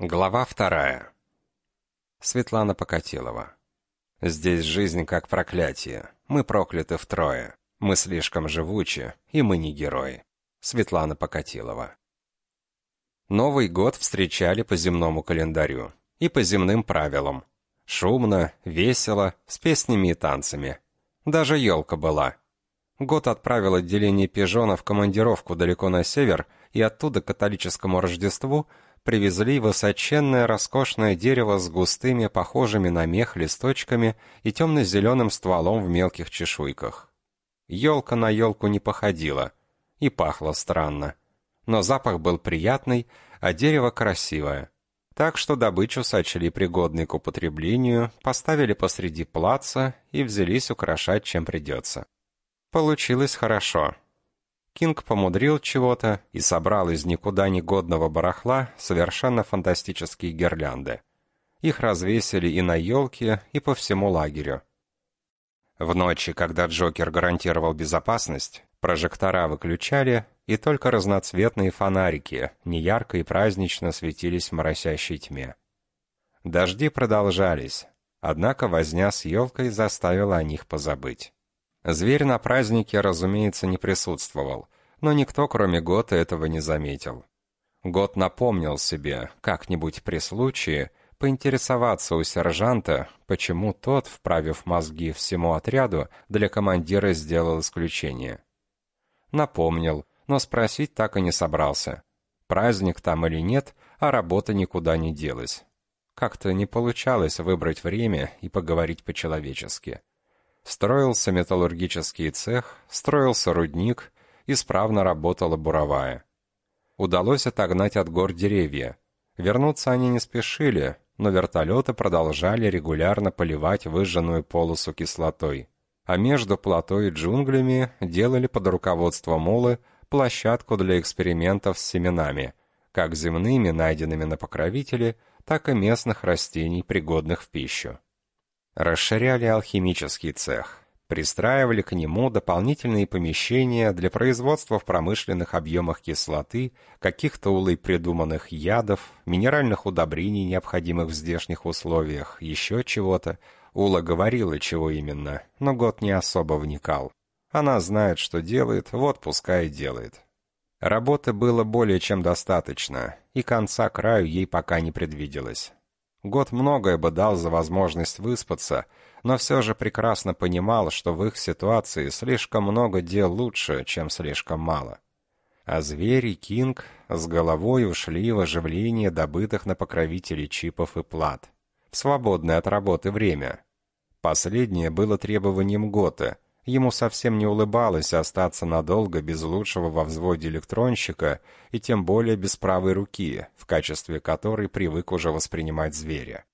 Глава вторая. Светлана Покатилова. «Здесь жизнь как проклятие. Мы прокляты втрое. Мы слишком живучи, и мы не герои». Светлана Покатилова. Новый год встречали по земному календарю и по земным правилам. Шумно, весело, с песнями и танцами. Даже елка была. Год отправил отделение пижона в командировку далеко на север, и оттуда к католическому Рождеству – привезли высоченное роскошное дерево с густыми, похожими на мех листочками и темно-зеленым стволом в мелких чешуйках. Елка на елку не походила и пахла странно. Но запах был приятный, а дерево красивое. Так что добычу сочли пригодной к употреблению, поставили посреди плаца и взялись украшать, чем придется. Получилось хорошо. Кинг помудрил чего-то и собрал из никуда негодного барахла совершенно фантастические гирлянды. Их развесили и на елке, и по всему лагерю. В ночи, когда Джокер гарантировал безопасность, прожектора выключали, и только разноцветные фонарики неярко и празднично светились в моросящей тьме. Дожди продолжались, однако возня с елкой заставила о них позабыть. Зверь на празднике, разумеется, не присутствовал, но никто, кроме Гота, этого не заметил. Гот напомнил себе, как-нибудь при случае, поинтересоваться у сержанта, почему тот, вправив мозги всему отряду, для командира сделал исключение. Напомнил, но спросить так и не собрался. Праздник там или нет, а работа никуда не делась. Как-то не получалось выбрать время и поговорить по-человечески. Строился металлургический цех, строился рудник, исправно работала буровая. Удалось отогнать от гор деревья. Вернуться они не спешили, но вертолеты продолжали регулярно поливать выжженную полосу кислотой. А между плато и джунглями делали под руководством Молы площадку для экспериментов с семенами, как земными, найденными на покровителе, так и местных растений, пригодных в пищу. Расширяли алхимический цех, пристраивали к нему дополнительные помещения для производства в промышленных объемах кислоты, каких-то улей придуманных ядов, минеральных удобрений, необходимых в здешних условиях, еще чего-то. Ула говорила, чего именно, но Год не особо вникал. Она знает, что делает, вот пускай и делает. Работы было более чем достаточно, и конца краю ей пока не предвиделось. Год многое бы дал за возможность выспаться, но все же прекрасно понимал, что в их ситуации слишком много дел лучше, чем слишком мало. А Зверь и Кинг с головой ушли в оживление добытых на покровителей чипов и плат. В свободное от работы время. Последнее было требованием Гота — Ему совсем не улыбалось остаться надолго без лучшего во взводе электронщика и тем более без правой руки, в качестве которой привык уже воспринимать зверя.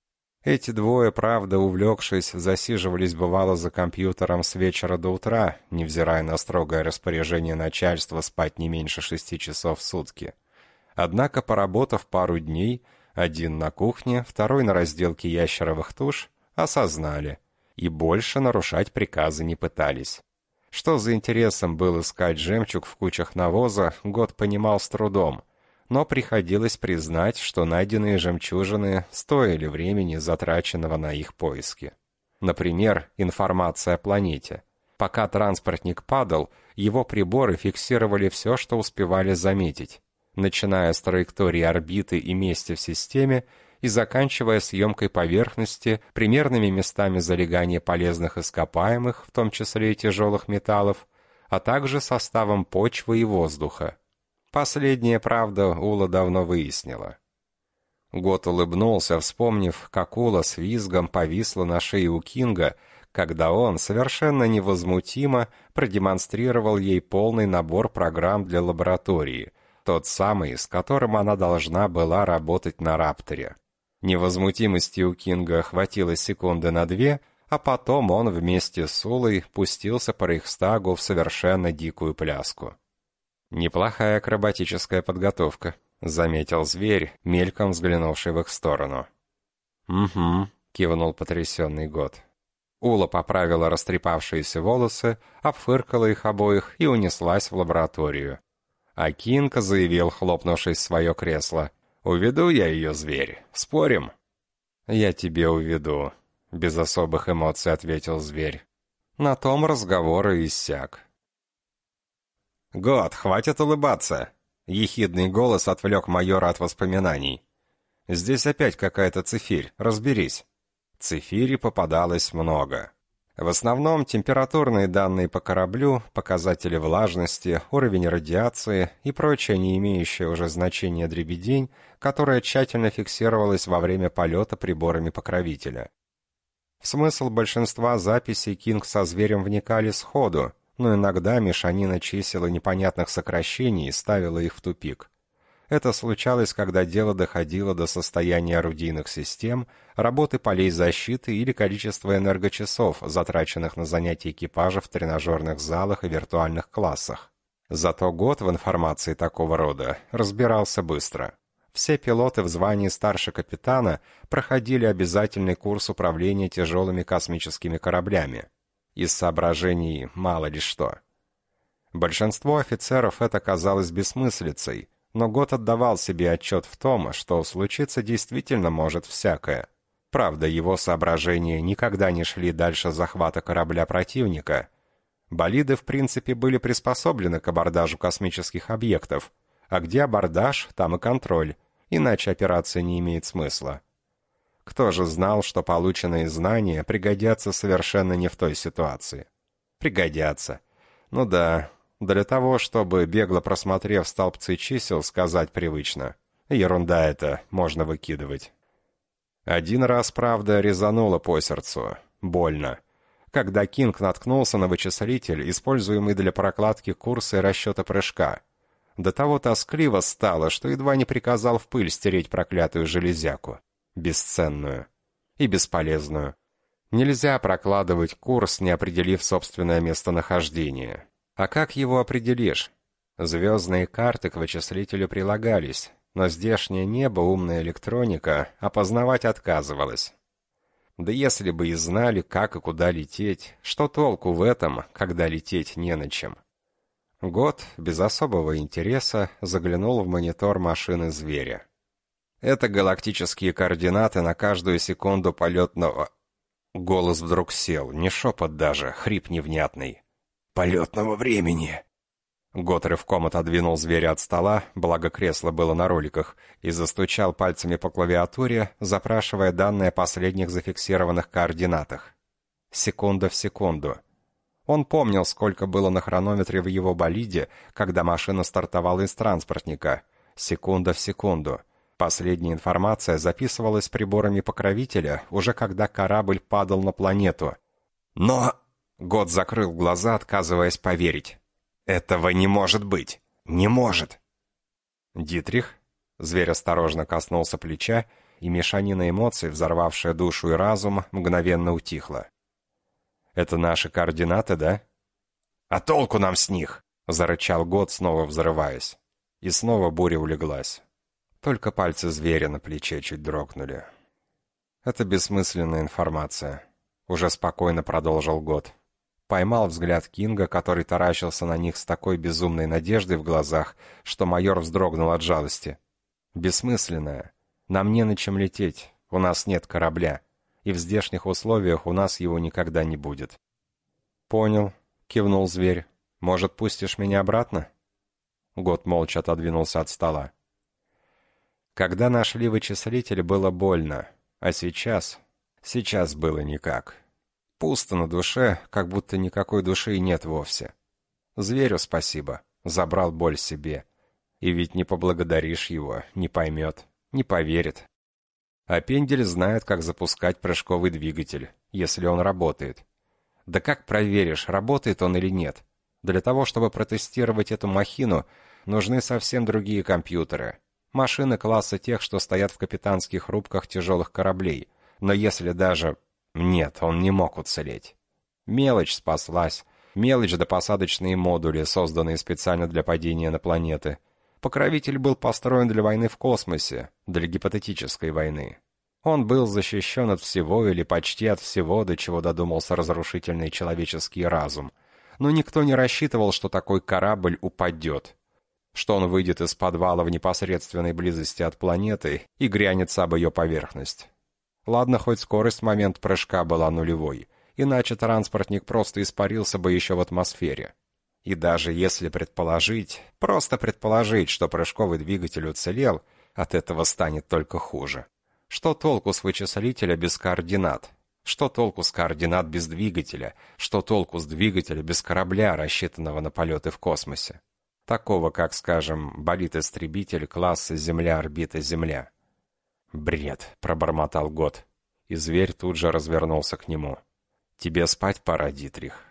Эти двое, правда, увлекшись, засиживались бывало за компьютером с вечера до утра, невзирая на строгое распоряжение начальства спать не меньше шести часов в сутки. Однако, поработав пару дней, один на кухне, второй на разделке ящеровых туш, осознали – и больше нарушать приказы не пытались. Что за интересом был искать жемчуг в кучах навоза, год понимал с трудом, но приходилось признать, что найденные жемчужины стоили времени, затраченного на их поиски. Например, информация о планете. Пока транспортник падал, его приборы фиксировали все, что успевали заметить, начиная с траектории орбиты и места в системе и заканчивая съемкой поверхности, примерными местами залегания полезных ископаемых, в том числе и тяжелых металлов, а также составом почвы и воздуха. Последнее, правда, Ула давно выяснила. Гот улыбнулся, вспомнив, как Ула с визгом повисла на шее у Кинга, когда он совершенно невозмутимо продемонстрировал ей полный набор программ для лаборатории, тот самый, с которым она должна была работать на Рапторе. Невозмутимости у Кинга хватило секунды на две, а потом он вместе с Улой пустился по Рейхстагу в совершенно дикую пляску. «Неплохая акробатическая подготовка», — заметил зверь, мельком взглянувший в их сторону. «Угу», — кивнул потрясенный год. Ула поправила растрепавшиеся волосы, обфыркала их обоих и унеслась в лабораторию. А Кинг заявил, хлопнувшись в свое кресло, «Уведу я ее, зверь. Спорим?» «Я тебе уведу», — без особых эмоций ответил зверь. На том разговор и иссяк. «Год, хватит улыбаться!» Ехидный голос отвлек майора от воспоминаний. «Здесь опять какая-то цифирь, разберись». Цифири попадалось много. В основном температурные данные по кораблю, показатели влажности, уровень радиации и прочее не имеющее уже значения дребедень, которая тщательно фиксировалась во время полета приборами покровителя. В смысл большинства записей Кинг со зверем вникали сходу, но иногда мешанина чисел и непонятных сокращений ставила их в тупик. Это случалось, когда дело доходило до состояния орудийных систем, работы полей защиты или количества энергочасов, затраченных на занятия экипажа в тренажерных залах и виртуальных классах. Зато год в информации такого рода разбирался быстро. Все пилоты в звании старше капитана проходили обязательный курс управления тяжелыми космическими кораблями. Из соображений мало ли что. Большинство офицеров это казалось бессмыслицей, но Гот отдавал себе отчет в том, что случиться действительно может всякое. Правда, его соображения никогда не шли дальше захвата корабля противника. Болиды, в принципе, были приспособлены к абордажу космических объектов, а где абордаж, там и контроль, иначе операция не имеет смысла. Кто же знал, что полученные знания пригодятся совершенно не в той ситуации? Пригодятся. Ну да, для того, чтобы, бегло просмотрев столбцы чисел, сказать привычно. Ерунда это, можно выкидывать. Один раз, правда, резануло по сердцу. Больно. Когда Кинг наткнулся на вычислитель, используемый для прокладки курса и расчета прыжка. До того тоскливо стало, что едва не приказал в пыль стереть проклятую железяку. Бесценную. И бесполезную. Нельзя прокладывать курс, не определив собственное местонахождение. А как его определишь? Звездные карты к вычислителю прилагались, но здешнее небо умная электроника опознавать отказывалась. Да если бы и знали, как и куда лететь, что толку в этом, когда лететь не на чем? Год, без особого интереса, заглянул в монитор машины зверя. Это галактические координаты на каждую секунду полетного... Голос вдруг сел, не шепот даже, хрип невнятный полетного времени». Гот рывком отодвинул зверя от стола, благо кресло было на роликах, и застучал пальцами по клавиатуре, запрашивая данные о последних зафиксированных координатах. Секунда в секунду. Он помнил, сколько было на хронометре в его болиде, когда машина стартовала из транспортника. Секунда в секунду. Последняя информация записывалась приборами покровителя, уже когда корабль падал на планету. «Но...» Год закрыл глаза, отказываясь поверить. «Этого не может быть! Не может!» «Дитрих?» Зверь осторожно коснулся плеча, и мешанина эмоций, взорвавшая душу и разум, мгновенно утихла. «Это наши координаты, да?» «А толку нам с них?» — зарычал Год, снова взрываясь. И снова буря улеглась. Только пальцы зверя на плече чуть дрогнули. «Это бессмысленная информация», — уже спокойно продолжил Год. Поймал взгляд Кинга, который таращился на них с такой безумной надеждой в глазах, что майор вздрогнул от жалости. «Бессмысленное. Нам не на чем лететь, у нас нет корабля, и в здешних условиях у нас его никогда не будет». «Понял», — кивнул зверь. «Может, пустишь меня обратно?» Год молча отодвинулся от стола. Когда нашли вычислитель, было больно, а сейчас... Сейчас было никак. Пусто на душе, как будто никакой души и нет вовсе. Зверю спасибо, забрал боль себе. И ведь не поблагодаришь его, не поймет, не поверит. А Пендель знает, как запускать прыжковый двигатель, если он работает. Да как проверишь, работает он или нет? Для того, чтобы протестировать эту махину, нужны совсем другие компьютеры. Машины класса тех, что стоят в капитанских рубках тяжелых кораблей. Но если даже нет, он не мог уцелеть. Мелочь спаслась. Мелочь да посадочные модули, созданные специально для падения на планеты. Покровитель был построен для войны в космосе, для гипотетической войны. Он был защищен от всего или почти от всего, до чего додумался разрушительный человеческий разум. Но никто не рассчитывал, что такой корабль упадет. что он выйдет из подвала в непосредственной близости от планеты и грянется об ее поверхность. Ладно, хоть скорость в момент прыжка была нулевой, иначе транспортник просто испарился бы еще в атмосфере. И даже если предположить, просто предположить, что прыжковый двигатель уцелел, от этого станет только хуже. Что толку с вычислителя без координат? Что толку с координат без двигателя? Что толку с двигателя без корабля, рассчитанного на полеты в космосе? Такого, как, скажем, болит-истребитель класса Земля-орбита-Земля. «Бред», — пробормотал Год. И зверь тут же развернулся к нему. «Тебе спать пора, Дитрих».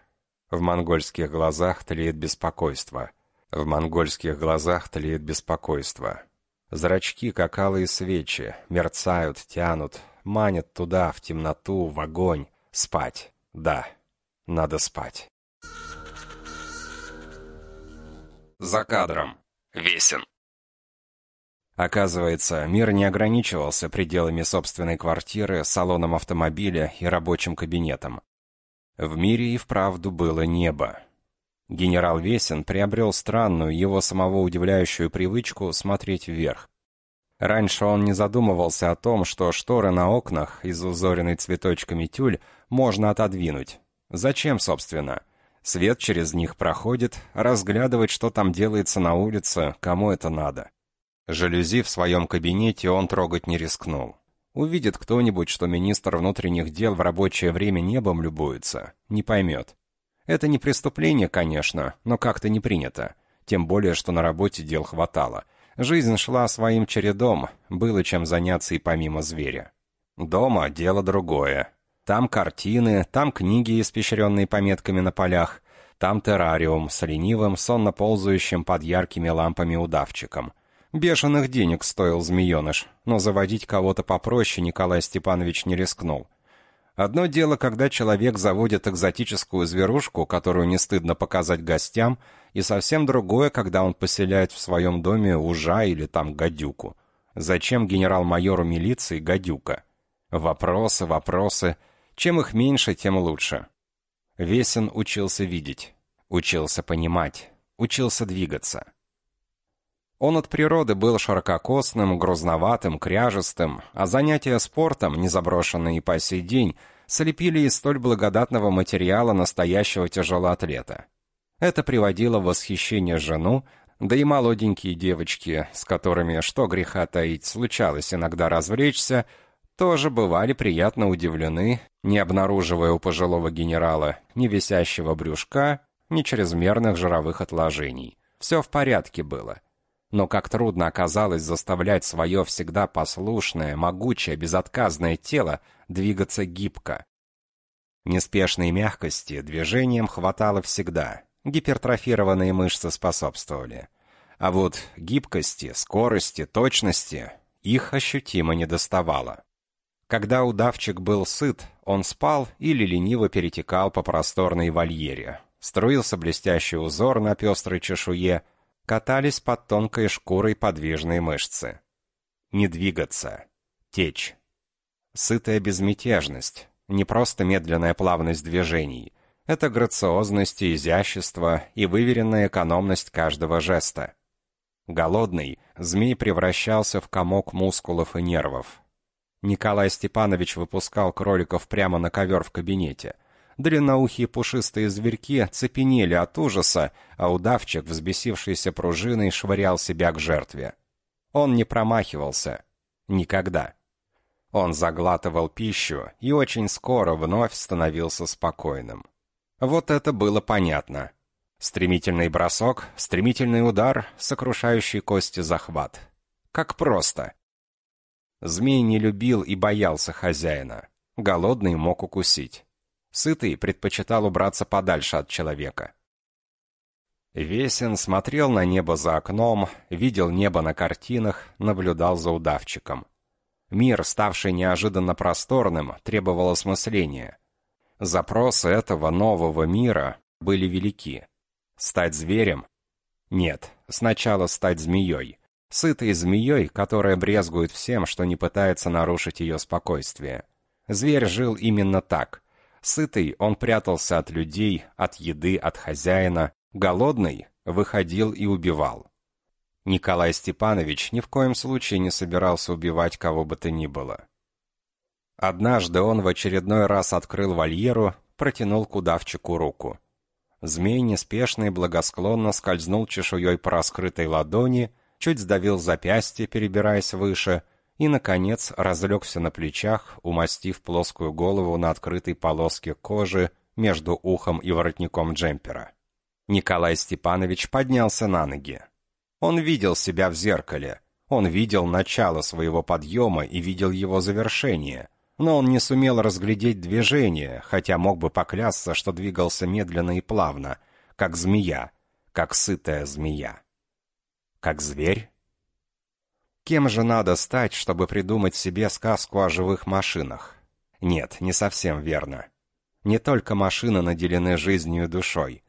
В монгольских глазах тлеет беспокойство. В монгольских глазах тлеет беспокойство. Зрачки, как алые свечи, мерцают, тянут, манят туда, в темноту, в огонь. Спать. Да, надо спать. За кадром. Весен. Оказывается, мир не ограничивался пределами собственной квартиры, салоном автомобиля и рабочим кабинетом. В мире и вправду было небо. Генерал Весен приобрел странную, его самого удивляющую привычку смотреть вверх. Раньше он не задумывался о том, что шторы на окнах из узоренной цветочками тюль можно отодвинуть. Зачем, собственно? Свет через них проходит, разглядывать, что там делается на улице, кому это надо. Жалюзи в своем кабинете он трогать не рискнул. Увидит кто-нибудь, что министр внутренних дел в рабочее время небом любуется, не поймет. Это не преступление, конечно, но как-то не принято. Тем более, что на работе дел хватало. Жизнь шла своим чередом, было чем заняться и помимо зверя. Дома дело другое. Там картины, там книги, испещренные пометками на полях, там террариум с ленивым, сонно ползающим под яркими лампами удавчиком. Бешеных денег стоил змееныш, но заводить кого-то попроще Николай Степанович не рискнул. Одно дело, когда человек заводит экзотическую зверушку, которую не стыдно показать гостям, и совсем другое, когда он поселяет в своем доме ужа или там гадюку. Зачем генерал-майору милиции гадюка? Вопросы, вопросы. Чем их меньше, тем лучше. Весен учился видеть, учился понимать, учился двигаться. Он от природы был ширококосным, грузноватым, кряжестым, а занятия спортом, не заброшенные по сей день, слепили из столь благодатного материала настоящего тяжелоатлета. Это приводило в восхищение жену, да и молоденькие девочки, с которыми, что греха таить, случалось иногда развлечься, тоже бывали приятно удивлены, не обнаруживая у пожилого генерала ни висящего брюшка, ни чрезмерных жировых отложений. Все в порядке было. Но как трудно оказалось заставлять свое всегда послушное, могучее, безотказное тело двигаться гибко. Неспешной мягкости движением хватало всегда, гипертрофированные мышцы способствовали. А вот гибкости, скорости, точности их ощутимо недоставало. Когда удавчик был сыт, он спал или лениво перетекал по просторной вольере. Струился блестящий узор на пестрой чешуе, катались под тонкой шкурой подвижные мышцы. Не двигаться. Течь. Сытая безмятежность. Не просто медленная плавность движений. Это грациозность и изящество и выверенная экономность каждого жеста. Голодный, змей превращался в комок мускулов и нервов. Николай Степанович выпускал кроликов прямо на ковер в кабинете. Длинноухие пушистые зверьки цепенели от ужаса, а удавчик, взбесившийся пружиной, швырял себя к жертве. Он не промахивался. Никогда. Он заглатывал пищу и очень скоро вновь становился спокойным. Вот это было понятно. Стремительный бросок, стремительный удар, сокрушающий кости захват. Как просто. Змей не любил и боялся хозяина. Голодный мог укусить. Сытый предпочитал убраться подальше от человека. Весен смотрел на небо за окном, видел небо на картинах, наблюдал за удавчиком. Мир, ставший неожиданно просторным, требовал осмысления. Запросы этого нового мира были велики. Стать зверем? Нет, сначала стать змеей. Сытой змеей, которая брезгует всем, что не пытается нарушить ее спокойствие. Зверь жил именно так. Сытый он прятался от людей, от еды, от хозяина. Голодный выходил и убивал. Николай Степанович ни в коем случае не собирался убивать кого бы то ни было. Однажды он в очередной раз открыл вольеру, протянул к удавчику руку. Змей неспешно и благосклонно скользнул чешуей по раскрытой ладони, чуть сдавил запястье, перебираясь выше, и, наконец, разлегся на плечах, умастив плоскую голову на открытой полоске кожи между ухом и воротником джемпера. Николай Степанович поднялся на ноги. Он видел себя в зеркале, он видел начало своего подъема и видел его завершение, но он не сумел разглядеть движение, хотя мог бы поклясться, что двигался медленно и плавно, как змея, как сытая змея. Как зверь? Кем же надо стать, чтобы придумать себе сказку о живых машинах? Нет, не совсем верно. Не только машины наделены жизнью и душой.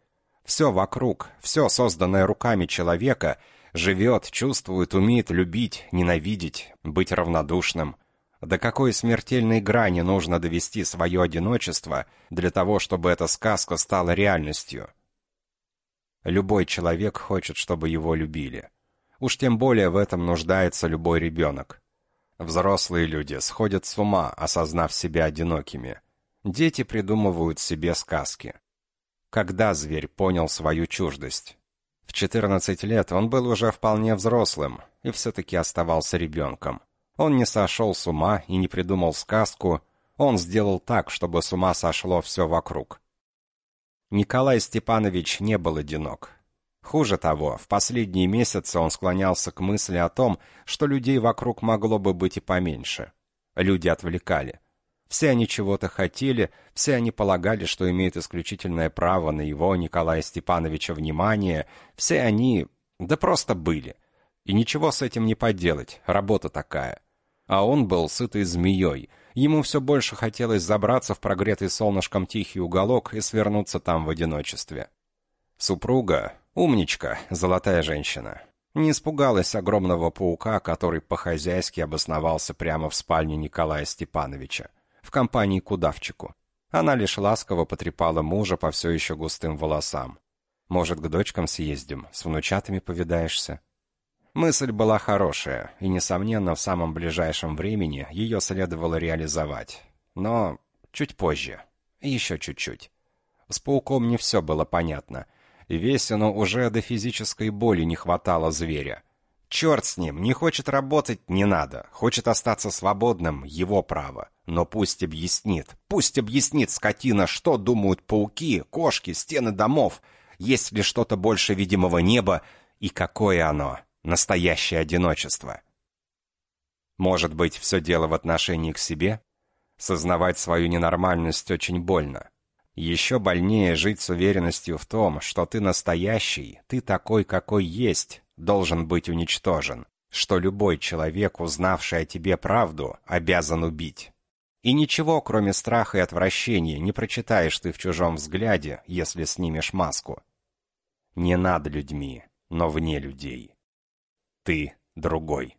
Все вокруг, все созданное руками человека, живет, чувствует, умеет любить, ненавидеть, быть равнодушным. До какой смертельной грани нужно довести свое одиночество для того, чтобы эта сказка стала реальностью? Любой человек хочет, чтобы его любили. Уж тем более в этом нуждается любой ребенок. Взрослые люди сходят с ума, осознав себя одинокими. Дети придумывают себе сказки. Когда зверь понял свою чуждость? В 14 лет он был уже вполне взрослым и все-таки оставался ребенком. Он не сошел с ума и не придумал сказку, он сделал так, чтобы с ума сошло все вокруг. Николай Степанович не был одинок. Хуже того, в последние месяцы он склонялся к мысли о том, что людей вокруг могло бы быть и поменьше. Люди отвлекали. Все они чего-то хотели, все они полагали, что имеют исключительное право на его, Николая Степановича, внимание, все они... да просто были. И ничего с этим не поделать, работа такая. А он был сытой змеей. Ему все больше хотелось забраться в прогретый солнышком тихий уголок и свернуться там в одиночестве. Супруга, умничка, золотая женщина, не испугалась огромного паука, который по-хозяйски обосновался прямо в спальне Николая Степановича, в компании к удавчику. Она лишь ласково потрепала мужа по все еще густым волосам. «Может, к дочкам съездим, с внучатами повидаешься?» Мысль была хорошая, и, несомненно, в самом ближайшем времени ее следовало реализовать. Но чуть позже. Еще чуть-чуть. С пауком не все было понятно. Весину уже до физической боли не хватало зверя. Черт с ним, не хочет работать, не надо. Хочет остаться свободным, его право. Но пусть объяснит, пусть объяснит, скотина, что думают пауки, кошки, стены домов. Есть ли что-то больше видимого неба и какое оно? настоящее одиночество. Может быть, все дело в отношении к себе? Сознавать свою ненормальность очень больно. Еще больнее жить с уверенностью в том, что ты настоящий, ты такой, какой есть, должен быть уничтожен, что любой человек, узнавший о тебе правду, обязан убить. И ничего, кроме страха и отвращения, не прочитаешь ты в чужом взгляде, если снимешь маску. Не над людьми, но вне людей. Ты другой.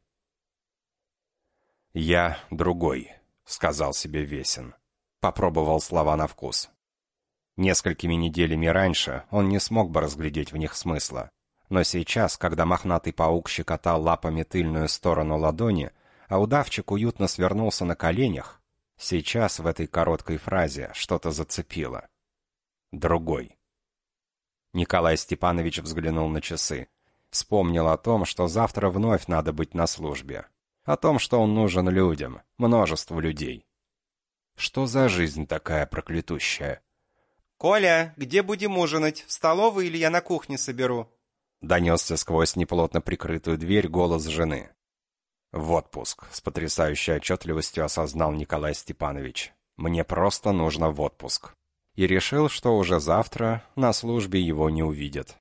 «Я другой», — сказал себе Весен. Попробовал слова на вкус. Несколькими неделями раньше он не смог бы разглядеть в них смысла. Но сейчас, когда мохнатый паук щекотал лапами тыльную сторону ладони, а удавчик уютно свернулся на коленях, сейчас в этой короткой фразе что-то зацепило. «Другой». Николай Степанович взглянул на часы. Вспомнил о том, что завтра вновь надо быть на службе. О том, что он нужен людям, множеству людей. Что за жизнь такая проклятущая? «Коля, где будем ужинать? В столовой или я на кухне соберу?» Донесся сквозь неплотно прикрытую дверь голос жены. «В отпуск», — с потрясающей отчетливостью осознал Николай Степанович. «Мне просто нужно в отпуск». И решил, что уже завтра на службе его не увидят.